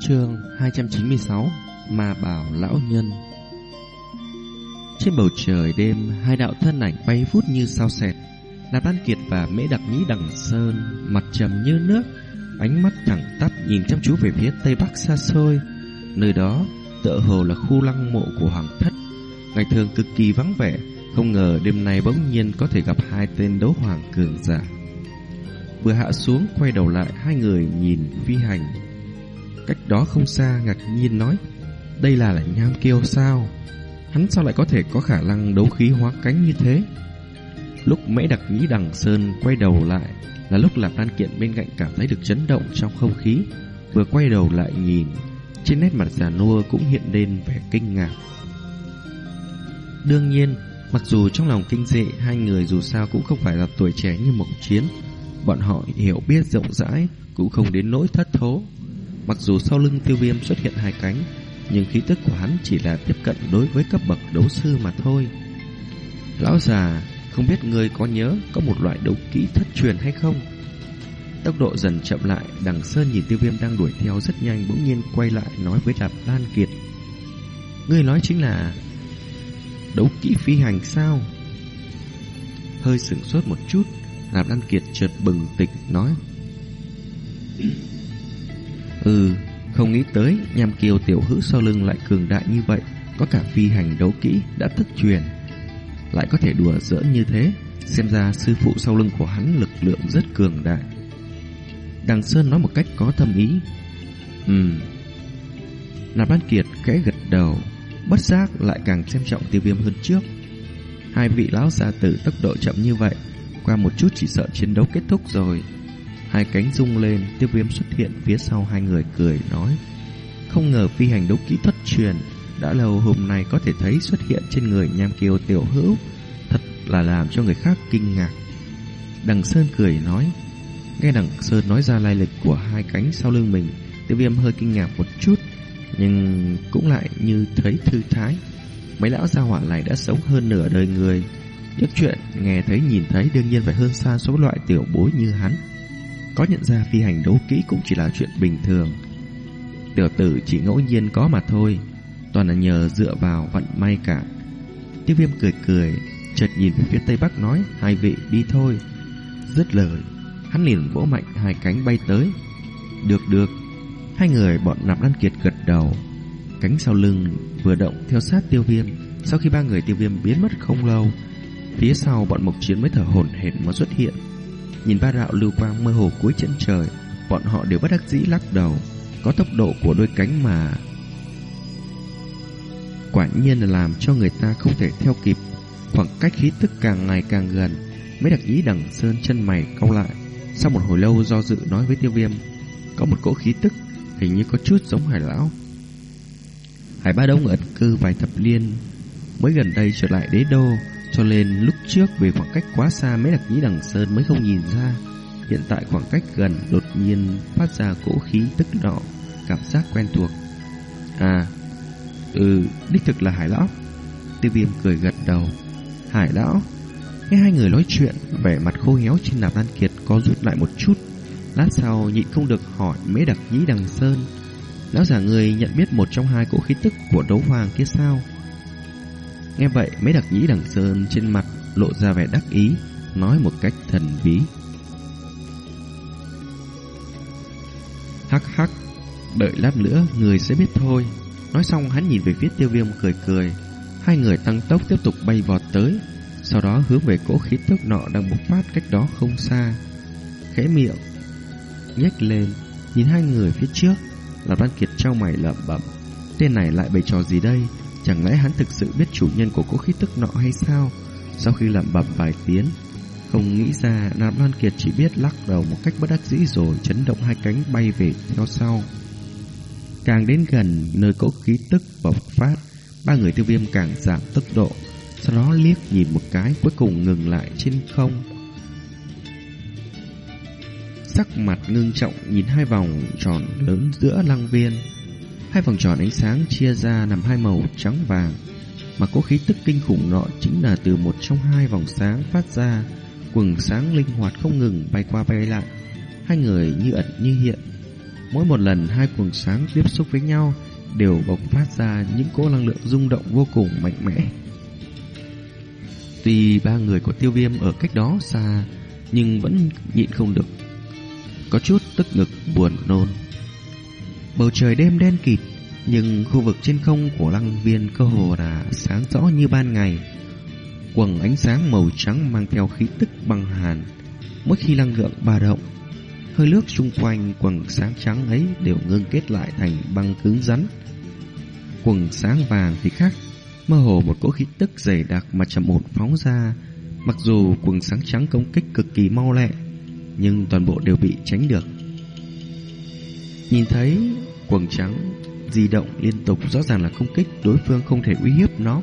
Chương 296 Ma Bảo Lão Nhân. Trên bầu trời đêm, Hai đạo thân ảnh bay vút như sao sẹt là An Kiệt và Mễ Đặc Nhĩ Đằng Sơn, Mặt trầm như nước, Ánh mắt thẳng tắp nhìn chăm chú về phía tây bắc xa xôi. Nơi đó, tựa hồ là khu lăng mộ của Hoàng Thất. Ngày thường cực kỳ vắng vẻ, Không ngờ đêm nay bỗng nhiên có thể gặp hai tên đấu hoàng cường giả. Vừa hạ xuống, quay đầu lại, Hai người nhìn phi hành. Cách đó không xa, ngạc nhiên nói đây là lãnh nham kiêu sao? Hắn sao lại có thể có khả năng đấu khí hóa cánh như thế? Lúc mễ đặc nhĩ đằng sơn quay đầu lại Là lúc Lạp Đan Kiện bên cạnh cảm thấy được chấn động trong không khí. Vừa quay đầu lại nhìn, Trên nét mặt già nua cũng hiện lên vẻ kinh ngạc. Đương nhiên, Mặc dù trong lòng kinh dị, Hai người dù sao cũng không phải là tuổi trẻ như Mộc Chiến, Bọn họ hiểu biết rộng rãi, Cũng không đến nỗi thất thố. Mặc dù sau lưng tiêu viêm xuất hiện hai cánh nhưng khí tức của hắn chỉ là tiếp cận đối với cấp bậc đấu sư mà thôi. Lão già Không biết người có nhớ Có một loại đấu kỹ thất truyền hay không? Tốc độ dần chậm lại Đằng Sơn nhìn tiêu viêm đang đuổi theo rất nhanh Bỗng nhiên quay lại nói với Đạp Lan Kiệt. Ngươi nói chính là Đấu kỹ phi hành sao? Hơi sửng sốt một chút Lạp Lan Kiệt chợt bừng tỉnh nói. Ừ, không nghĩ tới nhằm kiều tiểu hữu sau lưng lại cường đại như vậy, có cả phi hành đấu kỹ đã thất truyền. Lại có thể đùa giỡn như thế, xem ra sư phụ sau lưng của hắn lực lượng rất cường đại. Đằng Sơn nói một cách có thâm ý. Ừm. Nạp Lan Kiệt khẽ gật đầu, bất giác lại càng xem trọng tiêu viêm hơn trước. Hai vị lão gia tử tốc độ chậm như vậy, qua một chút chỉ sợ chiến đấu kết thúc rồi. Hai cánh rung lên, tiêu viêm xuất hiện phía sau hai người cười nói. Không ngờ phi hành đấu kỹ thất truyền, đã lâu hôm nay có thể thấy xuất hiện trên người nham kiều tiểu hữu, thật là làm cho người khác kinh ngạc. Đằng Sơn cười nói, nghe đằng Sơn nói ra lai lịch của hai cánh sau lưng mình, tiêu viêm hơi kinh ngạc một chút, nhưng cũng lại như thấy thư thái. Mấy lão gia hỏa này đã sống hơn nửa đời người, những chuyện nghe thấy nhìn thấy đương nhiên phải hơn xa số loại tiểu bối như hắn. Có nhận ra phi hành đấu kỹ cũng chỉ là chuyện bình thường. Tiểu tử chỉ ngẫu nhiên có mà thôi, Toàn là nhờ dựa vào vận may cả. Tiêu viêm cười cười, Chợt nhìn về phía tây bắc nói, Hai vị đi thôi. Dứt lời, Hắn liền vỗ mạnh hai cánh bay tới. Được được. Hai người bọn nạp lan kiệt gật đầu. Cánh sau lưng vừa động theo sát tiêu viêm. Sau khi ba người tiêu viêm biến mất không lâu, Phía sau bọn mộc chiến mới thở hổn hển mà xuất hiện. Nhìn ba đạo lưu quang mơ hồ cuối chân trời, Bọn họ đều bất đắc dĩ lắc đầu, Có tốc độ của đôi cánh mà. Quả nhiên là làm cho người ta không thể theo kịp, Khoảng cách khí tức càng ngày càng gần, Mới đặc ý đằng sơn chân mày cau lại. Sau một hồi lâu do dự nói với tiêu viêm, Có một cỗ khí tức Hình như có chút giống hải lão. Hải ba đông ẩn cư vài thập liên Mới gần đây trở lại đế đô cho nên lúc trước về khoảng cách quá xa mấy đặc nhĩ đằng sơn mới không nhìn ra. Hiện tại khoảng cách gần đột nhiên phát ra cỗ khí tức nọ, cảm giác quen thuộc. À, ừ, đích thực là hải lão. Tiêu viêm cười gật đầu. Hải lão, nghe hai người nói chuyện, vẻ mặt khô héo trên nạp lan kiệt co rút lại một chút. Lát sau nhịn không được hỏi mấy đặc nhĩ đằng sơn. Lão giả người nhận biết một trong hai cỗ khí tức của đấu hoàng kia sao? Nghe vậy mấy đặc nhĩ đằng sơn trên mặt lộ ra vẻ đắc ý, nói một cách thần bí. Hắc hắc, đợi lát nữa người sẽ biết thôi. Nói xong hắn nhìn về phía tiêu viêm cười cười. Hai người tăng tốc tiếp tục bay vọt tới, sau đó hướng về cỗ khí tức nọ đang bộc phát cách đó không xa. Khẽ miệng, nhếch lên, nhìn hai người phía trước, là Văn Kiệt trao mày lẩm bẩm. Tên này lại bày trò gì đây? Chẳng lẽ hắn thực sự biết chủ nhân của cỗ khí tức nọ hay sao? Sau khi lẩm bẩm vài tiếng, không nghĩ ra Nam Loan Kiệt chỉ biết lắc đầu một cách bất đắc dĩ rồi chấn động hai cánh bay về theo sau. Càng đến gần nơi cỗ khí tức bộc phát, ba người tiêu viêm càng giảm tốc độ, sau đó liếc nhìn một cái cuối cùng ngừng lại trên không. Sắc mặt ngưng trọng nhìn hai vòng tròn lớn giữa lăng viên. Hai vòng tròn ánh sáng chia ra làm hai màu trắng vàng, mà có khí tức kinh khủng nọ chính là từ một trong hai vòng sáng phát ra, quầng sáng linh hoạt không ngừng bay qua bay lại. Hai người như ẩn như hiện. Mỗi một lần hai quầng sáng tiếp xúc với nhau đều bộc phát ra những cỗ năng lượng rung động vô cùng mạnh mẽ. Tuy ba người của tiêu viêm ở cách đó xa, nhưng vẫn nhịn không được. Có chút tức ngực buồn nôn. Bầu trời đêm đen kịt, nhưng khu vực trên không của lăng viên cơ hồ là sáng rõ như ban ngày. Quầng ánh sáng màu trắng mang theo khí tức băng hàn. Mỗi khi năng lượng bà động, hơi nước xung quanh quầng sáng trắng ấy đều ngưng kết lại thành băng cứng rắn. Quầng sáng vàng thì khác, mơ hồ một cỗ khí tức dày đặc mà chậm ổn phóng ra. Mặc dù quầng sáng trắng công kích cực kỳ mau lẹ, nhưng toàn bộ đều bị tránh được. Nhìn thấy quần trắng di động liên tục rõ ràng là công kích đối phương không thể uy hiếp nó.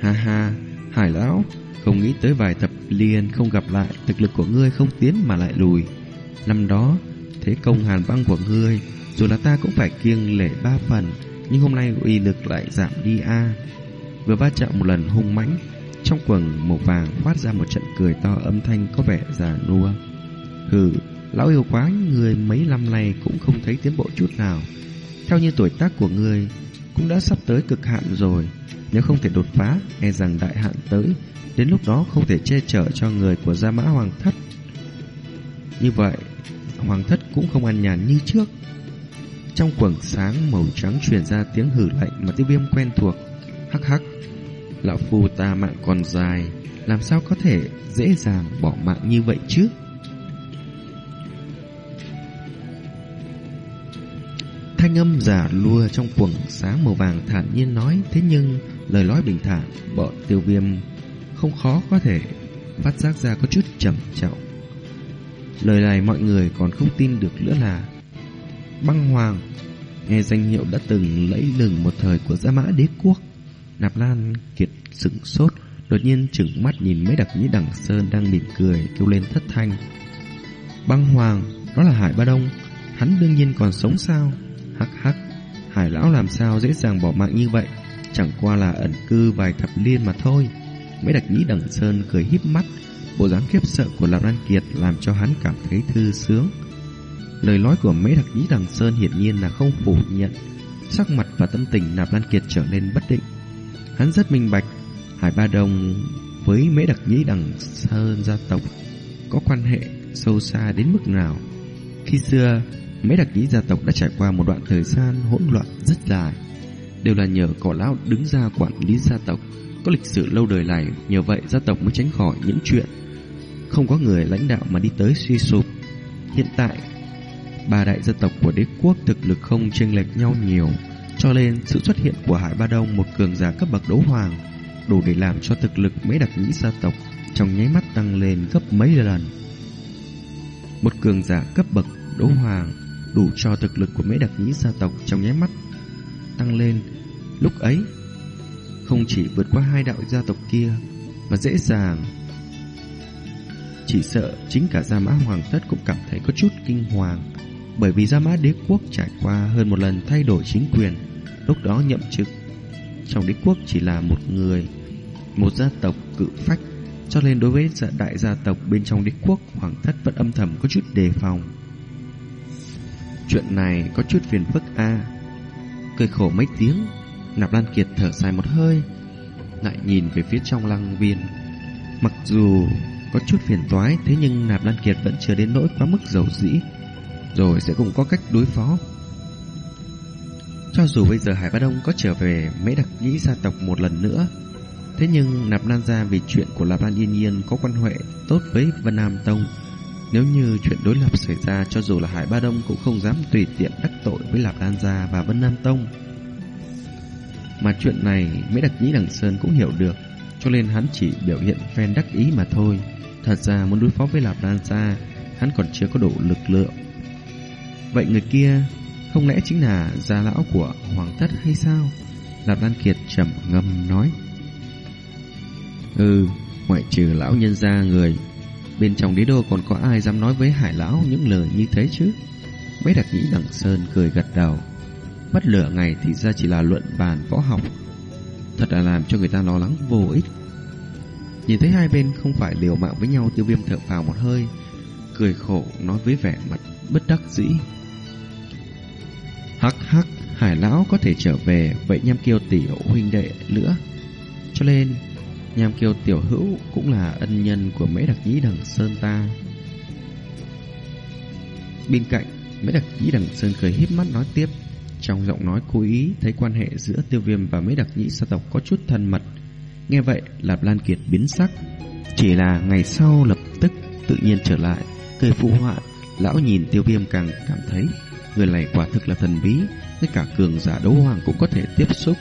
Ha ha, hải lão, không nghĩ tới vài tập liền không gặp lại, thực lực của ngươi không tiến mà lại lùi. Năm đó, thế công hàn băng của ngươi, dù là ta cũng phải kiêng lệ ba phần, nhưng hôm nay uy lực lại giảm đi a. Vừa va chạm một lần hung mãnh, trong quần màu vàng phát ra một trận cười to âm thanh có vẻ già nua. Hừ, lão yêu quá, người mấy năm nay cũng không thấy tiến bộ chút nào. Theo như tuổi tác của người cũng đã sắp tới cực hạn rồi, nếu không thể đột phá, e rằng đại hạn tới, đến lúc đó không thể che chở cho người của Gia Mã Hoàng Thất. Như vậy, Hoàng Thất cũng không ăn nhàn như trước. Trong quầng sáng màu trắng truyền ra tiếng hử lạnh mà tiêu viêm quen thuộc. Hắc hắc, lão phu ta mạng còn dài, làm sao có thể dễ dàng bỏ mạng như vậy chứ? Thanh âm giả lua trong quần sáng màu vàng thản nhiên nói, Thế nhưng lời nói bình thản, Bọn tiêu viêm không khó có thể Phát giác ra có chút trầm trọng. Lời này mọi người còn không tin được nữa là Băng Hoàng Nghe danh hiệu đã từng lẫy lừng một thời của Gia Mã Đế Quốc. Nạp Lan Kiệt sững sốt, Đột nhiên chừng mắt nhìn mấy đặc nhĩ đằng Sơn đang mỉm cười kêu lên thất thanh. Băng Hoàng, Đó là Hải Ba Đông, Hắn đương nhiên còn sống sao? Hắc hắc, hải lão làm sao dễ dàng bỏ mạng như vậy, chẳng qua là ẩn cư vài thập liên mà thôi. Mấy đặc nhĩ đằng sơn cười híp mắt, bộ dáng khiếp sợ của Lạc Đan Kiệt làm cho hắn cảm thấy thư sướng. Lời nói của mấy đặc nhĩ đằng sơn hiển nhiên là không phủ nhận, sắc mặt và tâm tình Nạp Lan Kiệt trở nên bất định. Hắn rất minh bạch, Hải Ba Đông với mấy đặc nhĩ đằng sơn gia tộc có quan hệ sâu xa đến mức nào. Khi xưa, Mấy đặc ký gia tộc đã trải qua một đoạn thời gian hỗn loạn rất dài. Đều là nhờ cỏ lão đứng ra quản lý gia tộc. Có lịch sử lâu đời này, Nhờ vậy gia tộc mới tránh khỏi những chuyện Không có người lãnh đạo mà đi tới suy sụp. Hiện tại, Ba đại gia tộc của đế quốc thực lực không chênh lệch nhau nhiều, Cho nên sự xuất hiện của Hải Ba Đông, Một cường giả cấp bậc đấu hoàng, Đủ để làm cho thực lực mấy đặc nhĩ gia tộc Trong nháy mắt tăng lên gấp mấy lần. Một cường giả cấp bậc đấu hoàng đủ cho thực lực của mấy đặc nhĩ gia tộc trong nháy mắt tăng lên. Lúc ấy, không chỉ vượt qua hai đạo gia tộc kia, mà dễ dàng. Chỉ sợ chính cả Gia Mã Hoàng Thất cũng cảm thấy có chút kinh hoàng, bởi vì Gia Mã Đế Quốc trải qua hơn một lần thay đổi chính quyền, lúc đó nhậm chức. Trong đế quốc chỉ là một người, một gia tộc cự phách, cho nên đối với đại gia tộc bên trong đế quốc, Hoàng Thất vẫn âm thầm có chút đề phòng. Chuyện này có chút phiền phức a. Cười khổ mấy tiếng, Nạp Lan Kiệt thở dài một hơi, Lại nhìn về phía trong lăng viên. Mặc dù có chút phiền toái, Thế nhưng Nạp Lan Kiệt vẫn chưa đến nỗi quá mức dầu dĩ, Rồi sẽ cũng có cách đối phó. Cho dù bây giờ Hải Bá Đông có trở về mấy đặc nhĩ gia tộc một lần nữa, Thế nhưng Nạp Lan gia vì chuyện của Lạp Lan Yên Nhiên có quan hệ tốt với Vân Nam Tông nếu như chuyện đối lập xảy ra cho dù là Hải Ba Đông cũng không dám tùy tiện đắc tội với Lạp Đan Gia và Vân Nam Tông. Mà chuyện này mấy đặc nhĩ đằng Sơn cũng hiểu được, cho nên hắn chỉ biểu hiện phen đắc ý mà thôi. Thật ra muốn đối phó với Lạp Đan Gia, hắn còn chưa có đủ lực lượng. Vậy người kia Không lẽ chính là gia lão của hoàng thất hay sao Lạp Lan Kiệt trầm ngâm nói Ừ Ngoại trừ lão nhân gia người Bên trong đế đô còn có ai dám nói với hải lão Những lời như thế chứ? Mấy đặc nhĩ đằng sơn cười gật đầu. Bắt lửa ngày thì ra chỉ là luận bàn võ học. Thật là làm cho người ta lo lắng vô ích. Nhìn thấy hai bên không phải liều mạng với nhau, Tiêu viêm thở phào một hơi, Cười khổ nói với vẻ mặt bất đắc dĩ. Hắc hắc, Hải lão có thể trở về Vậy nham kiêu tiểu huynh đệ nữa. Cho nên Nham kiêu tiểu hữu cũng là ân nhân của mấy đặc nhĩ đằng sơn ta. Bên cạnh Mấy đặc nhĩ đằng sơn cười híp mắt nói tiếp. Trong giọng nói cố ý, Thấy quan hệ giữa tiêu viêm và mấy đặc nhĩ sa tộc có chút thân mật. Nghe vậy, Lạp Lan Kiệt biến sắc. Chỉ là ngày sau lập tức tự nhiên trở lại, Cười phụ họa. Lão nhìn tiêu viêm càng cảm thấy, Người này quả thực là thần bí, Ngay cả cường giả đấu hoàng cũng có thể tiếp xúc.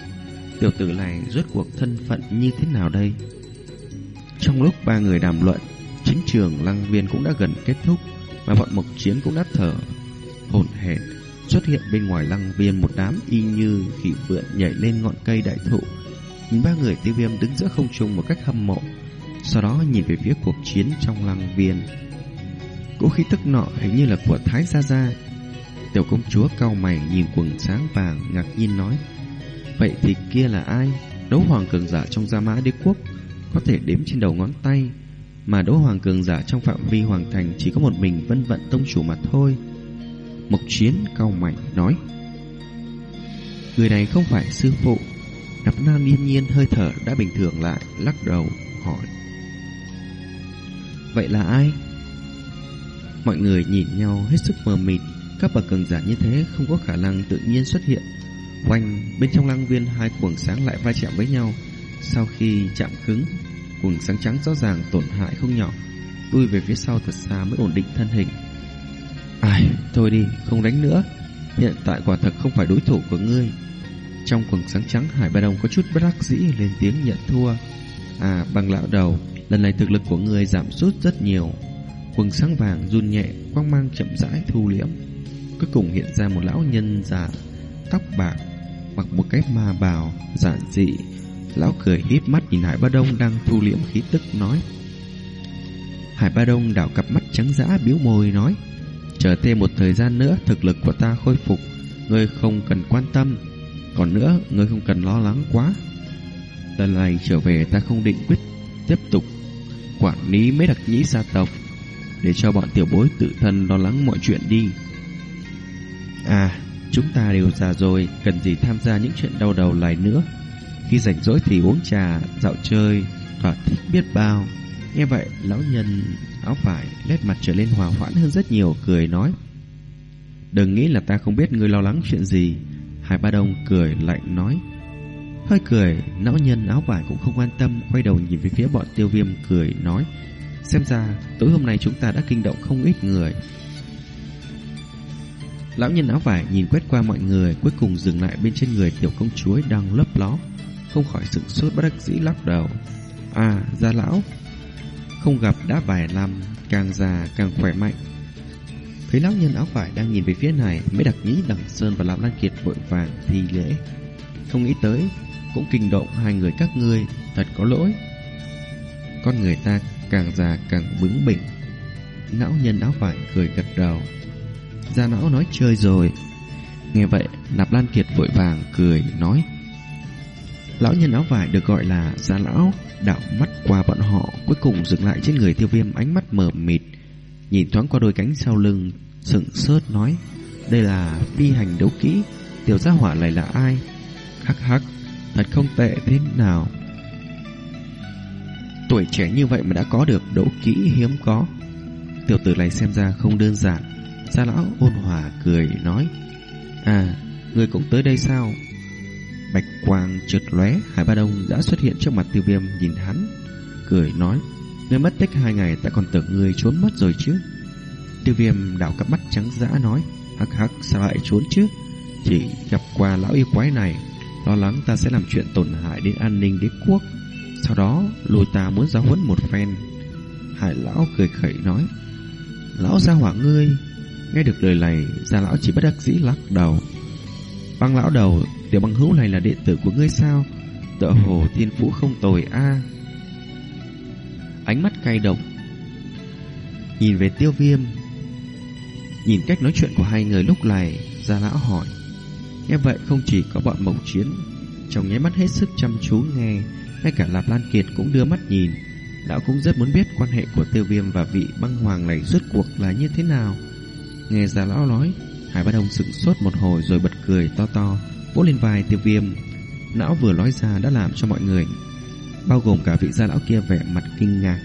Tiểu tử này rốt cuộc thân phận như thế nào đây? Trong lúc ba người đàm luận Chính trường lăng viên cũng đã gần kết thúc Mà bọn mộc chiến cũng đã thở hổn hển. Xuất hiện bên ngoài lăng viên một đám y như khỉ vượn nhảy lên ngọn cây đại thụ. Nhìn ba người tiêu viêm đứng giữa không trung một cách hâm mộ, Sau đó nhìn về phía cuộc chiến trong lăng viên Cỗ khí tức nọ hình như là của Thái Gia Gia. Tiểu công chúa cao mày nhìn quần sáng vàng, ngạc nhiên nói Vậy thì kia là ai? Đấu hoàng cường giả trong Gia Mã Đế Quốc Có thể đếm trên đầu ngón tay. Mà đấu hoàng cường giả trong phạm vi hoàng thành Chỉ có một mình vân vận tông chủ mà thôi. Mộc chiến cao mảnh nói, Người này không phải sư phụ. Đập nam yên nhiên hơi thở đã bình thường lại, Lắc đầu, hỏi, Vậy là ai? Mọi người nhìn nhau hết sức mờ mịt. Các bậc cường giả như thế không có khả năng tự nhiên xuất hiện. Quanh bên trong lăng viên hai cuồng sáng lại va chạm với nhau. Sau khi chạm cứng Cuồng sáng trắng rõ ràng tổn hại không nhỏ. Lui về phía sau thật xa mới ổn định thân hình. Ai, thôi đi, không đánh nữa. Hiện tại quả thật không phải đối thủ của ngươi. Trong quần sáng trắng Hải Ba Đông có chút bất đắc dĩ lên tiếng nhận thua. À bằng lão đầu Lần này thực lực của ngươi giảm sút rất nhiều. Quần sáng vàng run nhẹ Quang mang chậm rãi thu liễm. Cuối cùng hiện ra một lão nhân già Tóc bạc Mặc một cái ma bào giản dị. Lão cười híp mắt nhìn Hải Ba Đông Đang thu liễm khí tức nói. Hải Ba Đông đảo cặp mắt trắng dã biếu môi nói. Chờ thêm một thời gian nữa Thực lực của ta khôi phục. Ngươi không cần quan tâm. Còn nữa ngươi không cần lo lắng quá. Lần này trở về ta không định quyết Tiếp tục quản lý mấy đặc nhĩ gia tộc để cho bọn tiểu bối tự thân lo lắng mọi chuyện đi. À, chúng ta đều già rồi, cần gì tham gia những chuyện đau đầu này nữa. Khi rảnh rỗi thì uống trà, dạo chơi, thỏa thích biết bao. Nghe vậy, lão nhân áo vải nét mặt trở lên hòa hoãn hơn rất nhiều, cười nói. Đừng nghĩ là ta không biết ngươi lo lắng chuyện gì. Hải Ba Đông cười lạnh nói. Hơi cười, lão nhân áo vải cũng không quan tâm, quay đầu nhìn về phía bọn tiêu viêm cười nói. Xem ra tối hôm nay chúng ta đã kinh động không ít người Lão nhân áo vải nhìn quét qua mọi người, Cuối cùng dừng lại bên trên người tiểu công chúa đang lấp ló. Không khỏi sửng sốt, bất đắc dĩ lắc đầu. À gia lão. Không gặp đã vài năm, Càng già càng khỏe mạnh. Thấy lão nhân áo vải đang nhìn về phía này, Mới đặc nghĩ đằng Sơn và Lão Lan Kiệt vội vàng thi lễ. Không nghĩ tới, Cũng kinh động hai người các ngươi, Thật có lỗi. Con người ta càng già càng bướng bỉnh. Lão nhân áo vải cười gật đầu. Gia lão nói chơi rồi. Nghe vậy, Nạp Lan Kiệt vội vàng cười nói. Lão nhân áo vải được gọi là Gia lão, đạo mắt qua bọn họ, cuối cùng dừng lại trên người tiêu viêm ánh mắt mờ mịt. Nhìn thoáng qua đôi cánh sau lưng, sững sớt nói. Đây là phi hành đấu kỹ, tiểu gia hỏa này là ai? Hắc hắc, thật không tệ thế nào. Tuổi trẻ như vậy mà đã có được đấu kỹ hiếm có Tiểu tử này xem ra không đơn giản Gia lão ôn hòa cười nói À Người cũng tới đây sao? Bạch quang trượt lóe, Hải Ba Đông đã xuất hiện trước mặt tiêu viêm Nhìn hắn, Cười nói người mất tích hai ngày ta còn tưởng người trốn mất rồi chứ. Tiêu viêm đảo cặp mắt trắng dã nói, Hắc hắc, sao lại trốn chứ? Chỉ gặp qua lão yêu quái này, Lo lắng ta sẽ làm chuyện tổn hại đến an ninh đế quốc. Sau đó lùi ta muốn giáo huấn một phen. Hải lão cười khẩy nói, Lão gia hỏa ngươi Nghe được lời này Gia lão chỉ bất đắc dĩ lắc đầu Băng lão đầu, tiểu băng hữu này là đệ tử của ngươi sao? Tựa hồ thiên phú không tồi a. Ánh mắt cay độc. Nhìn về tiêu viêm. Nhìn cách nói chuyện của hai người lúc này, gia lão hỏi. Nghe vậy không chỉ có bọn mộng chiến, trong nháy mắt hết sức chăm chú nghe, ngay cả Lạp Lan Kiệt cũng đưa mắt nhìn. Lão cũng rất muốn biết quan hệ của tiêu viêm và vị băng hoàng này rốt cuộc là như thế nào. Nghe già lão nói, Hải Bá Đông sững sốt một hồi rồi bật cười to to, vỗ lên vai tiêu viêm. Lão vừa nói ra đã làm cho mọi người, bao gồm cả vị gia lão kia vẻ mặt kinh ngạc.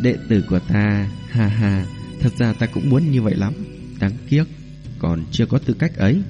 Đệ tử của ta, ha ha, thật ra ta cũng muốn như vậy lắm. Đáng tiếc, còn chưa có tư cách ấy.